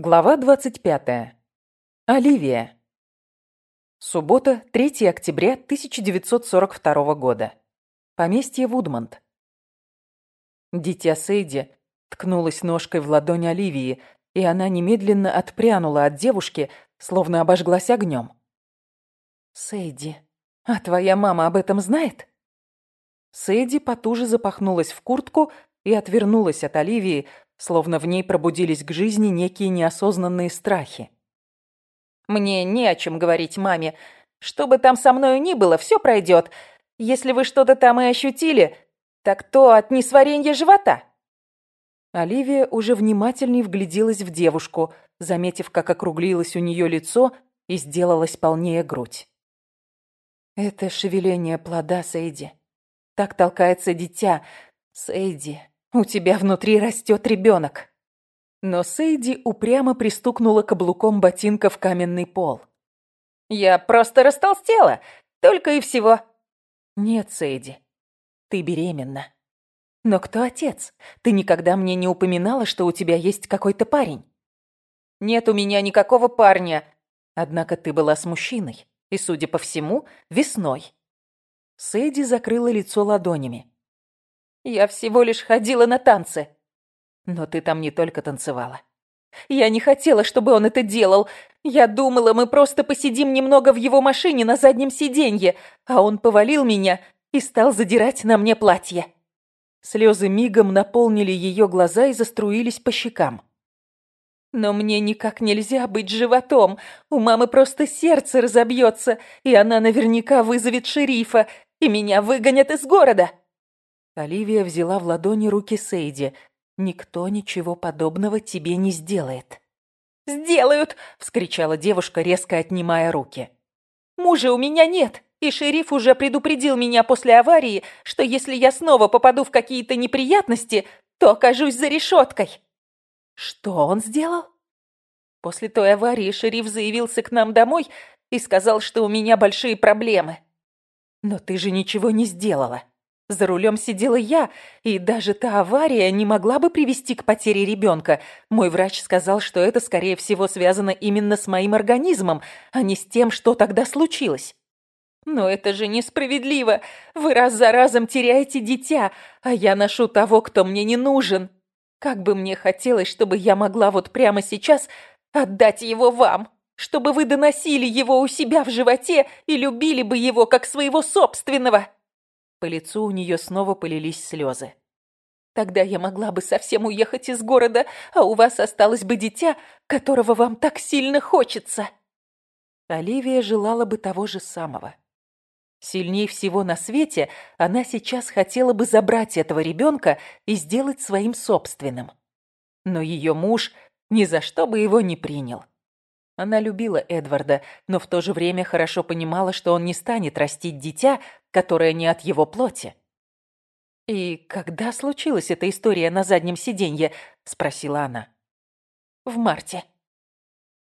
Глава 25. Оливия. Суббота, 3 октября 1942 года. Поместье Вудмонт. Дитя Сейди ткнулась ножкой в ладонь Оливии, и она немедленно отпрянула от девушки, словно обожглась огнем. «Сейди, а твоя мама об этом знает?» Сейди потуже запахнулась в куртку и отвернулась от Оливии, словно в ней пробудились к жизни некие неосознанные страхи. «Мне не о чем говорить маме. Что бы там со мною ни было, все пройдет. Если вы что-то там и ощутили, так то от несваренья живота». Оливия уже внимательней вгляделась в девушку, заметив, как округлилось у нее лицо и сделалась полнее грудь. «Это шевеление плода, Сейди. Так толкается дитя. Сейди, у тебя внутри растет ребенок. Но Сейди упрямо пристукнула каблуком ботинка в каменный пол. Я просто растолстела, только и всего. Нет, Сейди, ты беременна. Но кто отец? Ты никогда мне не упоминала, что у тебя есть какой-то парень. Нет у меня никакого парня. Однако ты была с мужчиной, и, судя по всему, весной. Сейди закрыла лицо ладонями. Я всего лишь ходила на танцы. Но ты там не только танцевала. Я не хотела, чтобы он это делал. Я думала, мы просто посидим немного в его машине на заднем сиденье, а он повалил меня и стал задирать на мне платье. Слезы мигом наполнили ее глаза и заструились по щекам. Но мне никак нельзя быть животом. У мамы просто сердце разобьется, и она наверняка вызовет шерифа, и меня выгонят из города. Оливия взяла в ладони руки Сейди. «Никто ничего подобного тебе не сделает». «Сделают!» — вскричала девушка, резко отнимая руки. «Мужа у меня нет, и шериф уже предупредил меня после аварии, что если я снова попаду в какие-то неприятности, то окажусь за решеткой». «Что он сделал?» После той аварии шериф заявился к нам домой и сказал, что у меня большие проблемы. «Но ты же ничего не сделала. За рулем сидела я, и даже та авария не могла бы привести к потере ребенка. Мой врач сказал, что это, скорее всего, связано именно с моим организмом, а не с тем, что тогда случилось. Но это же несправедливо. Вы раз за разом теряете дитя, а я ношу того, кто мне не нужен. Как бы мне хотелось, чтобы я могла вот прямо сейчас отдать его вам, чтобы вы доносили его у себя в животе и любили бы его как своего собственного. По лицу у нее снова полились слезы. Тогда я могла бы совсем уехать из города, а у вас осталось бы дитя, которого вам так сильно хочется. Оливия желала бы того же самого. Сильней всего на свете она сейчас хотела бы забрать этого ребенка и сделать своим собственным. Но ее муж ни за что бы его не принял. Она любила Эдварда, но в то же время хорошо понимала, что он не станет растить дитя, которое не от его плоти. «И когда случилась эта история на заднем сиденье?» – спросила она. «В марте».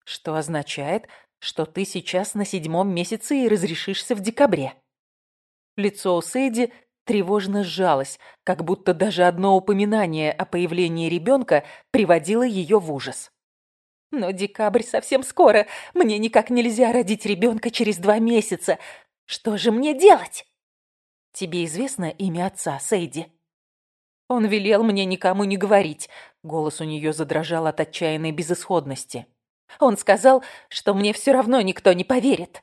«Что означает, что ты сейчас на седьмом месяце и разрешишься в декабре». Лицо у Сейди тревожно сжалось, как будто даже одно упоминание о появлении ребенка приводило ее в ужас. Но декабрь совсем скоро. Мне никак нельзя родить ребенка через два месяца. Что же мне делать? Тебе известно имя отца, Сейди? Он велел мне никому не говорить. Голос у нее задрожал от отчаянной безысходности. Он сказал, что мне все равно никто не поверит.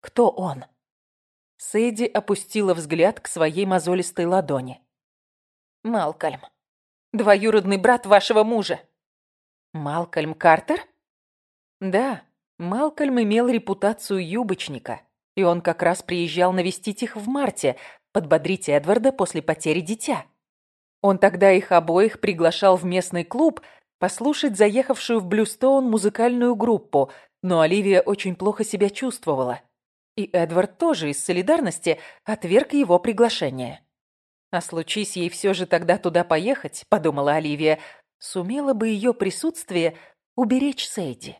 Кто он? Сейди опустила взгляд к своей мозолистой ладони. Малкольм. Двоюродный брат вашего мужа. Малкольм Картер? Да, Малкольм имел репутацию юбочника, и он как раз приезжал навестить их в марте, подбодрить Эдварда после потери дитя. Он тогда их обоих приглашал в местный клуб послушать заехавшую в Блюстоун музыкальную группу, но Оливия очень плохо себя чувствовала. И Эдвард тоже из солидарности отверг его приглашение. А случись ей все же тогда туда поехать, подумала Оливия, Сумело бы ее присутствие уберечь Сейди.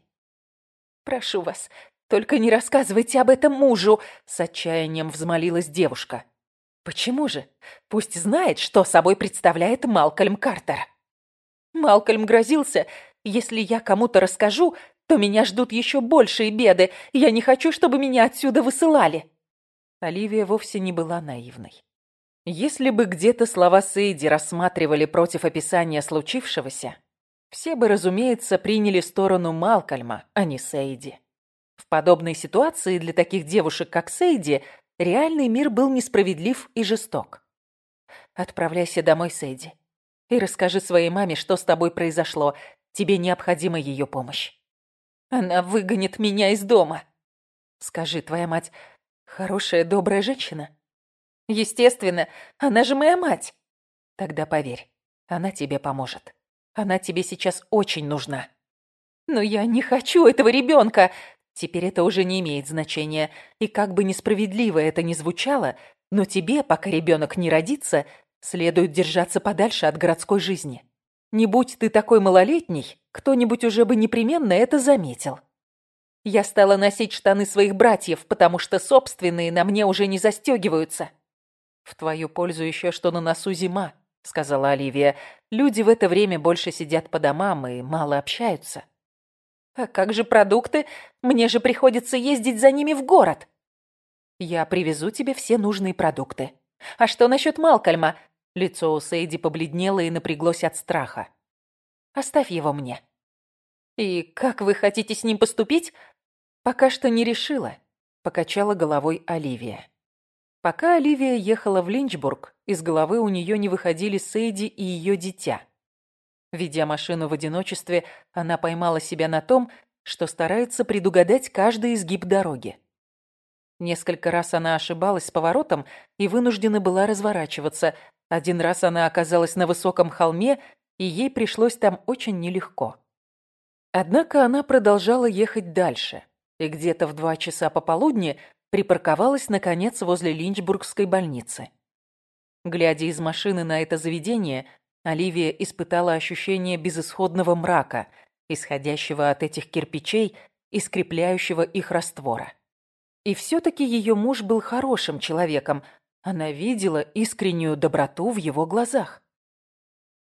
«Прошу вас, только не рассказывайте об этом мужу!» С отчаянием взмолилась девушка. «Почему же? Пусть знает, что собой представляет Малкольм Картер». Малкольм грозился, Если я кому-то расскажу, то меня ждут еще большие беды. Я не хочу, чтобы меня отсюда высылали». Оливия вовсе не была наивной. Если бы где-то слова Сейди рассматривали против описания случившегося, все бы, разумеется, приняли сторону Малкольма, а не Сейди. В подобной ситуации для таких девушек, как Сейди, реальный мир был несправедлив и жесток. Отправляйся домой, Сейди, и расскажи своей маме, что с тобой произошло. Тебе необходима ее помощь. Она выгонит меня из дома. Скажи, твоя мать хорошая, добрая женщина? Естественно, она же моя мать. Тогда поверь, она тебе поможет. Она тебе сейчас очень нужна. Но я не хочу этого ребенка. Теперь это уже не имеет значения. И как бы несправедливо это ни звучало, но тебе, пока ребенок не родится, следует держаться подальше от городской жизни. Не будь ты такой малолетний, кто-нибудь уже бы непременно это заметил. Я стала носить штаны своих братьев, потому что собственные на мне уже не застегиваются. «В твою пользу еще что на носу зима», — сказала Оливия. «Люди в это время больше сидят по домам и мало общаются». «А как же продукты? Мне же приходится ездить за ними в город». «Я привезу тебе все нужные продукты». «А что насчет Малкольма?» Лицо у Сейди побледнело и напряглось от страха. «Оставь его мне». «И как вы хотите с ним поступить?» «Пока что не решила», — покачала головой Оливия. Пока Оливия ехала в Линчбург, из головы у нее не выходили Сейди и ее дитя. Ведя машину в одиночестве, она поймала себя на том, что старается предугадать каждый изгиб дороги. Несколько раз она ошибалась с поворотом и вынуждена была разворачиваться. Один раз она оказалась на высоком холме, и ей пришлось там очень нелегко. Однако она продолжала ехать дальше, и где-то в два часа пополудни припарковалась, наконец, возле Линчбургской больницы. Глядя из машины на это заведение, Оливия испытала ощущение безысходного мрака, исходящего от этих кирпичей и скрепляющего их раствора. И все-таки ее муж был хорошим человеком, она видела искреннюю доброту в его глазах.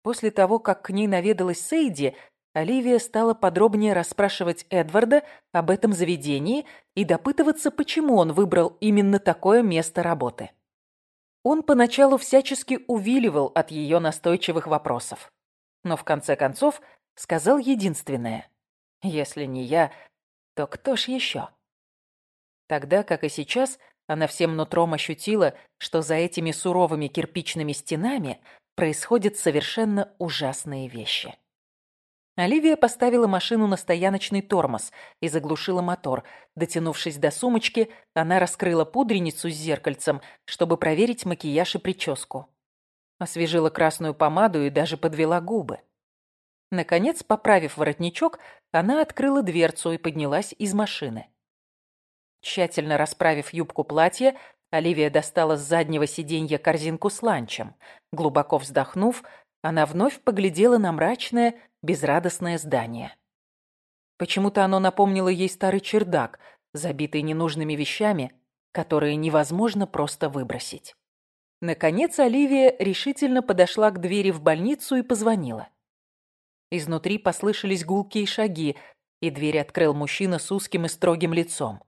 После того, как к ней наведалась Сейди, Оливия стала подробнее расспрашивать Эдварда об этом заведении и допытываться, почему он выбрал именно такое место работы. Он поначалу всячески увиливал от ее настойчивых вопросов. Но в конце концов сказал единственное. «Если не я, то кто ж еще?» Тогда, как и сейчас, она всем нутром ощутила, что за этими суровыми кирпичными стенами происходят совершенно ужасные вещи. Оливия поставила машину на стояночный тормоз и заглушила мотор. Дотянувшись до сумочки, она раскрыла пудреницу с зеркальцем, чтобы проверить макияж и прическу. Освежила красную помаду и даже подвела губы. Наконец, поправив воротничок, она открыла дверцу и поднялась из машины. Тщательно расправив юбку платья, Оливия достала с заднего сиденья корзинку с ланчем. Глубоко вздохнув, она вновь поглядела на мрачное, безрадостное здание. Почему-то оно напомнило ей старый чердак, забитый ненужными вещами, которые невозможно просто выбросить. Наконец Оливия решительно подошла к двери в больницу и позвонила. Изнутри послышались гулкие шаги, и дверь открыл мужчина с узким и строгим лицом.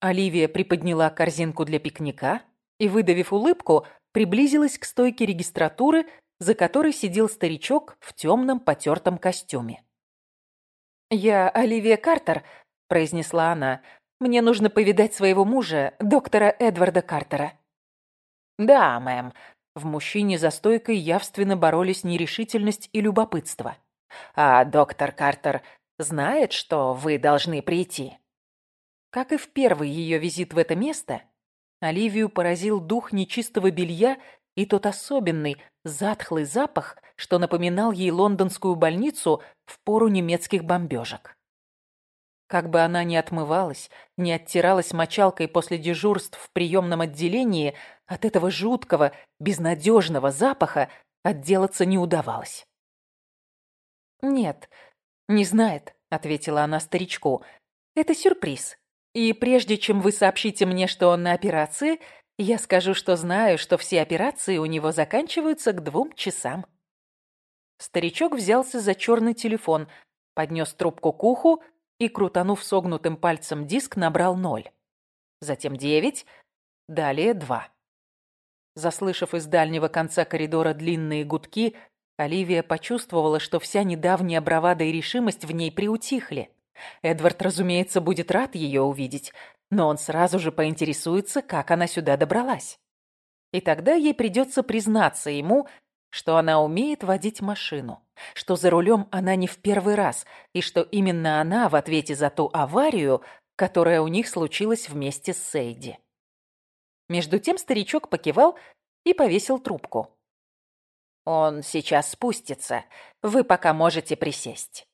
Оливия приподняла корзинку для пикника и, выдавив улыбку, приблизилась к стойке регистратуры, за которой сидел старичок в темном потертом костюме. «Я Оливия Картер», — произнесла она. «Мне нужно повидать своего мужа, доктора Эдварда Картера». «Да, мэм». В мужчине за стойкой явственно боролись нерешительность и любопытство. «А доктор Картер знает, что вы должны прийти?» Как и в первый ее визит в это место, Оливию поразил дух нечистого белья и тот особенный, затхлый запах, что напоминал ей лондонскую больницу в пору немецких бомбежек. Как бы она ни отмывалась, ни оттиралась мочалкой после дежурств в приемном отделении, от этого жуткого, безнадежного запаха отделаться не удавалось. «Нет, не знает», — ответила она старичку. «Это сюрприз. И прежде чем вы сообщите мне, что он на операции, я скажу, что знаю, что все операции у него заканчиваются к двум часам». Старичок взялся за черный телефон, поднес трубку к уху и, крутанув согнутым пальцем диск, набрал ноль. Затем девять, далее два. Заслышав из дальнего конца коридора длинные гудки, Оливия почувствовала, что вся недавняя бравада и решимость в ней приутихли. Эдвард, разумеется, будет рад ее увидеть, но он сразу же поинтересуется, как она сюда добралась. И тогда ей придется признаться ему, что она умеет водить машину, что за рулем она не в первый раз, и что именно она в ответе за ту аварию, которая у них случилась вместе с Сейди. Между тем старичок покивал и повесил трубку. «Он сейчас спустится. Вы пока можете присесть».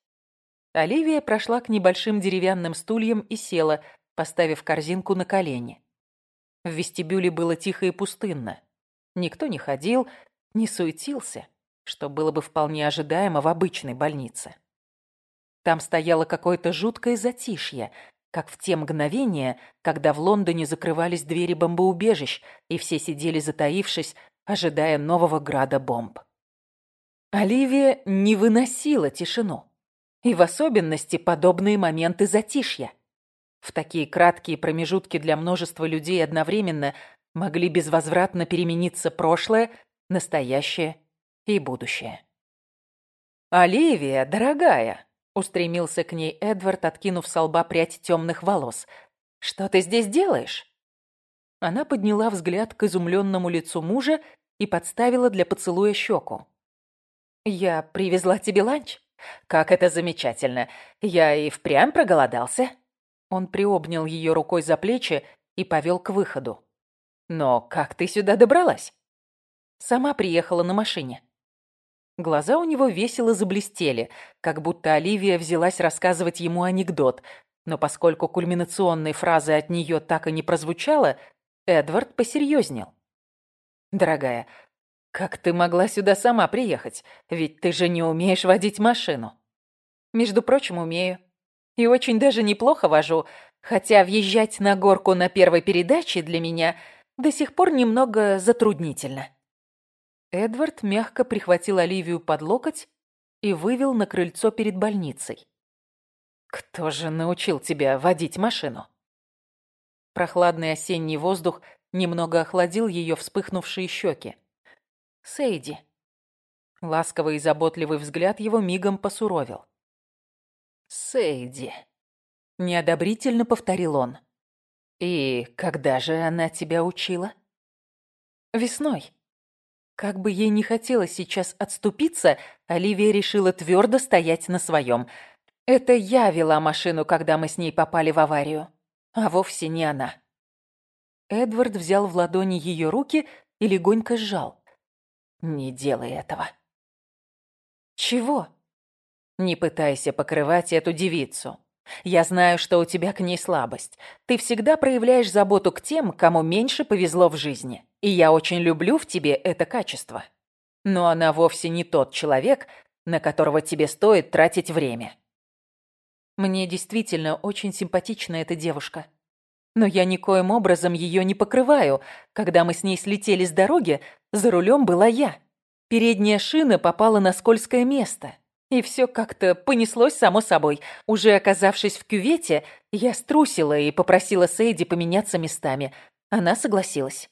Оливия прошла к небольшим деревянным стульям и села, поставив корзинку на колени. В вестибюле было тихо и пустынно. Никто не ходил, не суетился, что было бы вполне ожидаемо в обычной больнице. Там стояло какое-то жуткое затишье, как в те мгновения, когда в Лондоне закрывались двери бомбоубежищ, и все сидели затаившись, ожидая нового града бомб. Оливия не выносила тишину. И в особенности подобные моменты затишья. В такие краткие промежутки для множества людей одновременно могли безвозвратно перемениться прошлое, настоящее и будущее. «Оливия, дорогая!» — устремился к ней Эдвард, откинув с лба прядь темных волос. «Что ты здесь делаешь?» Она подняла взгляд к изумленному лицу мужа и подставила для поцелуя щеку. «Я привезла тебе ланч. Как это замечательно. Я и впрямь проголодался». Он приобнял ее рукой за плечи и повел к выходу. «Но как ты сюда добралась?» «Сама приехала на машине». Глаза у него весело заблестели, как будто Оливия взялась рассказывать ему анекдот, но поскольку кульминационной фразы от нее так и не прозвучало, Эдвард посерьезнел. «Дорогая, как ты могла сюда сама приехать? Ведь ты же не умеешь водить машину». «Между прочим, умею. И очень даже неплохо вожу, хотя въезжать на горку на первой передаче для меня до сих пор немного затруднительно». Эдвард мягко прихватил Оливию под локоть и вывел на крыльцо перед больницей. «Кто же научил тебя водить машину?» Прохладный осенний воздух немного охладил ее вспыхнувшие щеки. Сейди. Ласковый и заботливый взгляд его мигом посуровил. Сейди. Неодобрительно повторил он. И когда же она тебя учила? Весной. Как бы ей не хотелось сейчас отступиться, Оливия решила твердо стоять на своем. Это я вела машину, когда мы с ней попали в аварию, а вовсе не она. Эдвард взял в ладони ее руки и легонько сжал. Не делай этого. Чего? Не пытайся покрывать эту девицу. Я знаю, что у тебя к ней слабость. Ты всегда проявляешь заботу к тем, кому меньше повезло в жизни. И я очень люблю в тебе это качество. Но она вовсе не тот человек, на которого тебе стоит тратить время. Мне действительно очень симпатична эта девушка. Но я никоим образом ее не покрываю. Когда мы с ней слетели с дороги, за рулем была я. Передняя шина попала на скользкое место. И все как-то понеслось само собой. Уже оказавшись в кювете, я струсила и попросила Сейди поменяться местами. Она согласилась.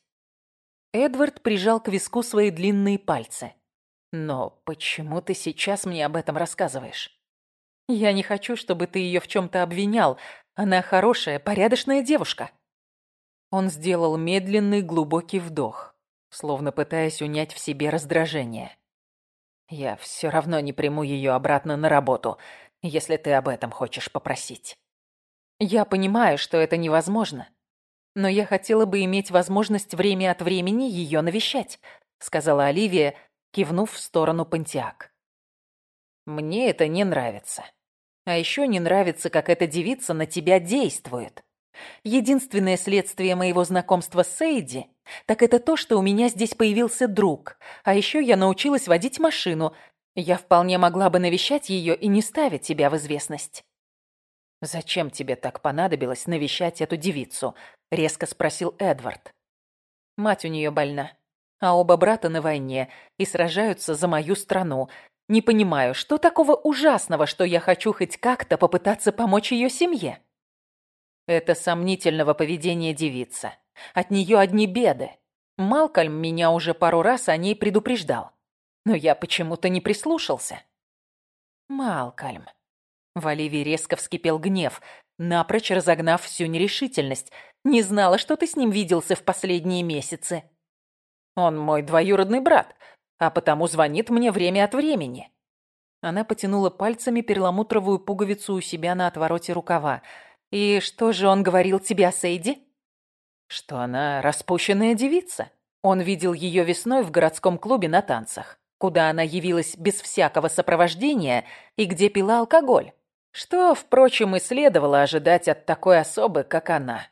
Эдвард прижал к виску свои длинные пальцы. «Но почему ты сейчас мне об этом рассказываешь?» «Я не хочу, чтобы ты ее в чем-то обвинял. Она хорошая, порядочная девушка». Он сделал медленный глубокий вдох, словно пытаясь унять в себе раздражение. «Я все равно не приму ее обратно на работу, если ты об этом хочешь попросить. Я понимаю, что это невозможно, но я хотела бы иметь возможность время от времени ее навещать», сказала Оливия, кивнув в сторону Пантиак. «Мне это не нравится». А еще не нравится, как эта девица на тебя действует. Единственное следствие моего знакомства с Сейди, так это то, что у меня здесь появился друг. А еще я научилась водить машину. Я вполне могла бы навещать ее и не ставить тебя в известность. «Зачем тебе так понадобилось навещать эту девицу?» — резко спросил Эдвард. Мать у нее больна, а оба брата на войне и сражаются за мою страну. Не понимаю, что такого ужасного, что я хочу хоть как-то попытаться помочь ее семье? Это сомнительного поведения девица. От нее одни беды. Малкольм меня уже пару раз о ней предупреждал. Но я почему-то не прислушался. Малкольм. В Оливии резко вскипел гнев, напрочь разогнав всю нерешительность. Не знала, что ты с ним виделся в последние месяцы. Он мой двоюродный брат, а потому звонит мне время от времени. Она потянула пальцами перламутровую пуговицу у себя на отвороте рукава. «И что же он говорил тебе о Сейди?» «Что она распущенная девица. Он видел ее весной в городском клубе на танцах, куда она явилась без всякого сопровождения и где пила алкоголь. Что, впрочем, и следовало ожидать от такой особы, как она.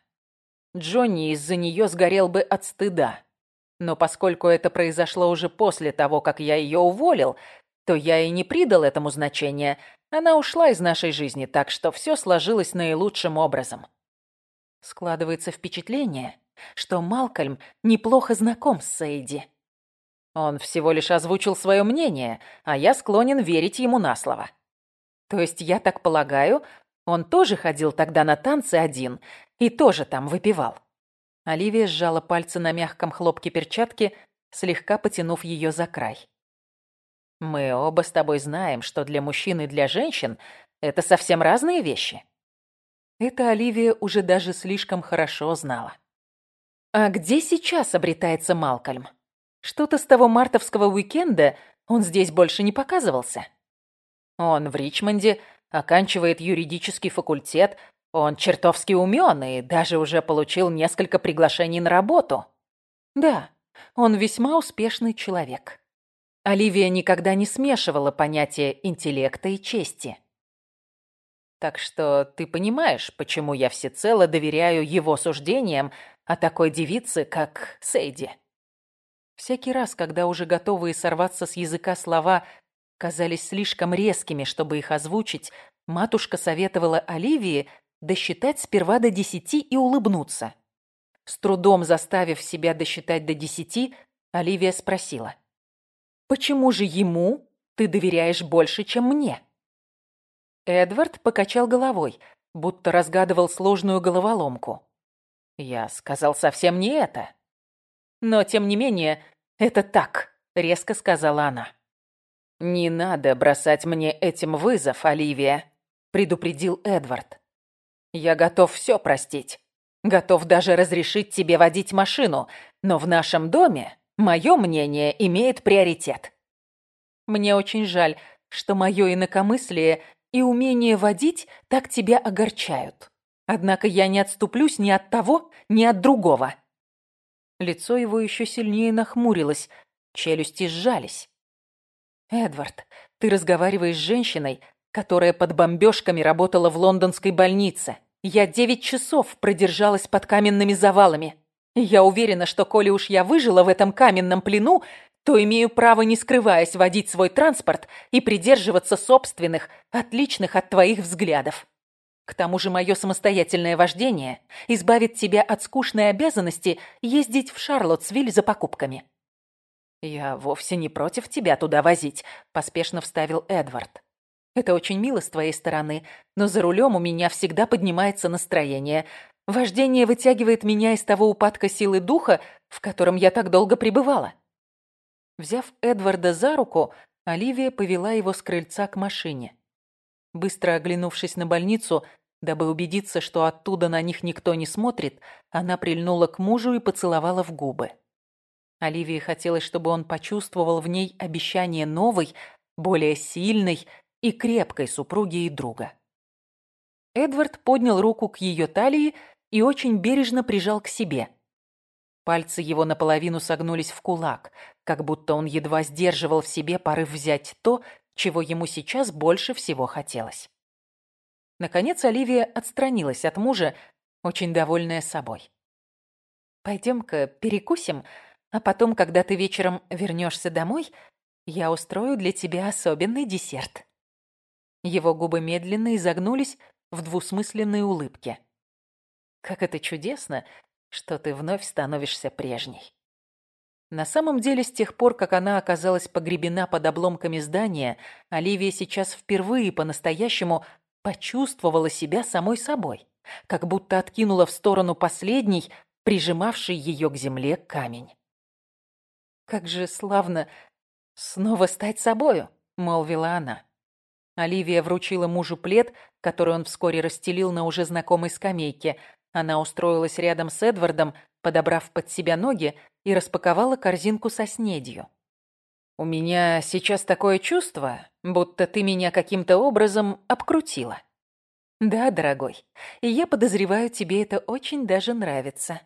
Джонни из-за нее сгорел бы от стыда. Но поскольку это произошло уже после того, как я ее уволил, то я и не придал этому значения. Она ушла из нашей жизни, так что все сложилось наилучшим образом. Складывается впечатление, что Малкольм неплохо знаком с Сейди. Он всего лишь озвучил свое мнение, а я склонен верить ему на слово. То есть, я так полагаю, он тоже ходил тогда на танцы один и тоже там выпивал. Оливия сжала пальцы на мягком хлопке перчатки, слегка потянув ее за край. «Мы оба с тобой знаем, что для мужчин и для женщин это совсем разные вещи». Это Оливия уже даже слишком хорошо знала. «А где сейчас обретается Малкольм? Что-то с того мартовского уикенда он здесь больше не показывался?» «Он в Ричмонде, оканчивает юридический факультет, он чертовски умен и даже уже получил несколько приглашений на работу. Да, он весьма успешный человек. Оливия никогда не смешивала понятия интеллекта и чести. Так что ты понимаешь, почему я всецело доверяю его суждениям о такой девице, как Сейди. Всякий раз, когда уже готовые сорваться с языка слова казались слишком резкими, чтобы их озвучить, матушка советовала Оливии досчитать сперва до десяти и улыбнуться. С трудом заставив себя досчитать до десяти, Оливия спросила. «Почему же ему ты доверяешь больше, чем мне?» Эдвард покачал головой, будто разгадывал сложную головоломку. «Я сказал совсем не это». «Но, тем не менее, это так», — резко сказала она. «Не надо бросать мне этим вызов, Оливия», — предупредил Эдвард. Я готов все простить. Готов даже разрешить тебе водить машину, но в нашем доме мое мнение имеет приоритет. Мне очень жаль, что мое инакомыслие и умение водить так тебя огорчают. Однако я не отступлюсь ни от того, ни от другого. Лицо его еще сильнее нахмурилось, челюсти сжались. «Эдвард, ты разговариваешь с женщиной, которая под бомбежками работала в лондонской больнице. Я девять часов продержалась под каменными завалами. Я уверена, что коли уж я выжила в этом каменном плену, то имею право, не скрываясь, водить свой транспорт и придерживаться собственных, отличных от твоих взглядов. К тому же мое самостоятельное вождение избавит тебя от скучной обязанности ездить в Шарлоттсвиль за покупками. «Я вовсе не против тебя туда возить», — поспешно вставил Эдвард. Это очень мило с твоей стороны, но за рулем у меня всегда поднимается настроение. Вождение вытягивает меня из того упадка силы духа, в котором я так долго пребывала. Взяв Эдварда за руку, Оливия повела его с крыльца к машине. Быстро оглянувшись на больницу, дабы убедиться, что оттуда на них никто не смотрит, она прильнула к мужу и поцеловала в губы. Оливии хотелось, чтобы он почувствовал в ней обещание новой, более сильной и крепкой супруги и друга. Эдвард поднял руку к ее талии и очень бережно прижал к себе. Пальцы его наполовину согнулись в кулак, как будто он едва сдерживал в себе порыв взять то, чего ему сейчас больше всего хотелось. Наконец Оливия отстранилась от мужа, очень довольная собой. «Пойдем-ка перекусим, а потом, когда ты вечером вернешься домой, я устрою для тебя особенный десерт». Его губы медленно изогнулись в двусмысленной улыбке. «Как это чудесно, что ты вновь становишься прежней». На самом деле, с тех пор, как она оказалась погребена под обломками здания, Оливия сейчас впервые по-настоящему почувствовала себя самой собой, как будто откинула в сторону последний, прижимавший ее к земле камень. «Как же славно снова стать собою!» — молвила она. Оливия вручила мужу плед, который он вскоре расстелил на уже знакомой скамейке. Она устроилась рядом с Эдвардом, подобрав под себя ноги, и распаковала корзинку со снедью. «У меня сейчас такое чувство, будто ты меня каким-то образом обкрутила». «Да, дорогой, и я подозреваю, тебе это очень даже нравится».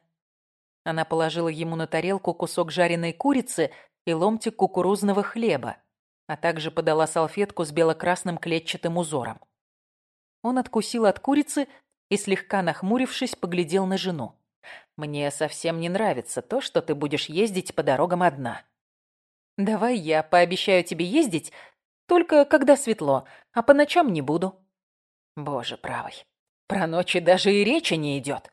Она положила ему на тарелку кусок жареной курицы и ломтик кукурузного хлеба, а также подала салфетку с бело-красным клетчатым узором. Он откусил от курицы и, слегка нахмурившись, поглядел на жену. Мне совсем не нравится то, что ты будешь ездить по дорогам одна. Давай я пообещаю тебе ездить, только когда светло, а по ночам не буду. Боже правый, про ночи даже и речи не идет.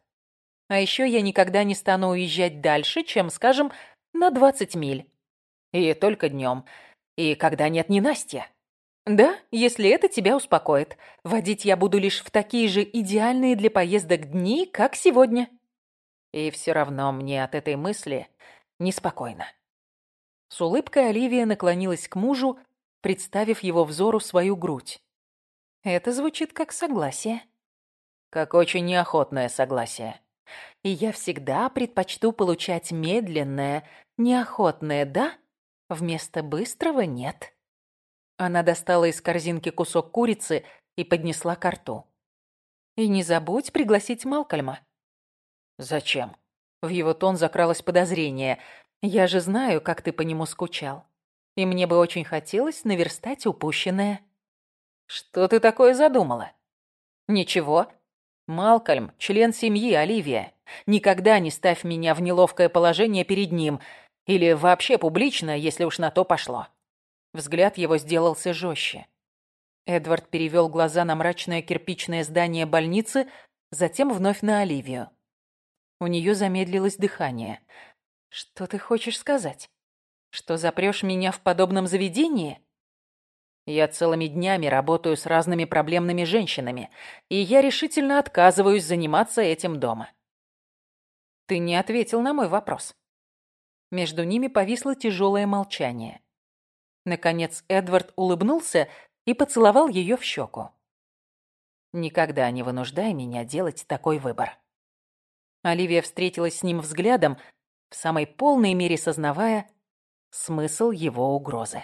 А еще я никогда не стану уезжать дальше, чем, скажем, на 20 миль. И только днем. И когда нет ненастья. Да, если это тебя успокоит. Водить я буду лишь в такие же идеальные для поездок дни, как сегодня. И все равно мне от этой мысли неспокойно. С улыбкой Оливия наклонилась к мужу, представив его взору свою грудь. Это звучит как согласие. Как очень неохотное согласие. И я всегда предпочту получать медленное, неохотное «да» вместо быстрого «нет». Она достала из корзинки кусок курицы и поднесла ко рту. «И не забудь пригласить Малкольма. «Зачем?» В его тон закралось подозрение. «Я же знаю, как ты по нему скучал. И мне бы очень хотелось наверстать упущенное». «Что ты такое задумала?» «Ничего. Малкольм – член семьи Оливия. Никогда не ставь меня в неловкое положение перед ним. Или вообще публично, если уж на то пошло». Взгляд его сделался жестче. Эдвард перевел глаза на мрачное кирпичное здание больницы, затем вновь на Оливию. У нее замедлилось дыхание. «Что ты хочешь сказать? Что запрешь меня в подобном заведении?» Я целыми днями работаю с разными проблемными женщинами, и я решительно отказываюсь заниматься этим дома. Ты не ответил на мой вопрос. Между ними повисло тяжелое молчание. Наконец Эдвард улыбнулся и поцеловал ее в щеку. «Никогда не вынуждай меня делать такой выбор». Оливия встретилась с ним взглядом, в самой полной мере сознавая смысл его угрозы.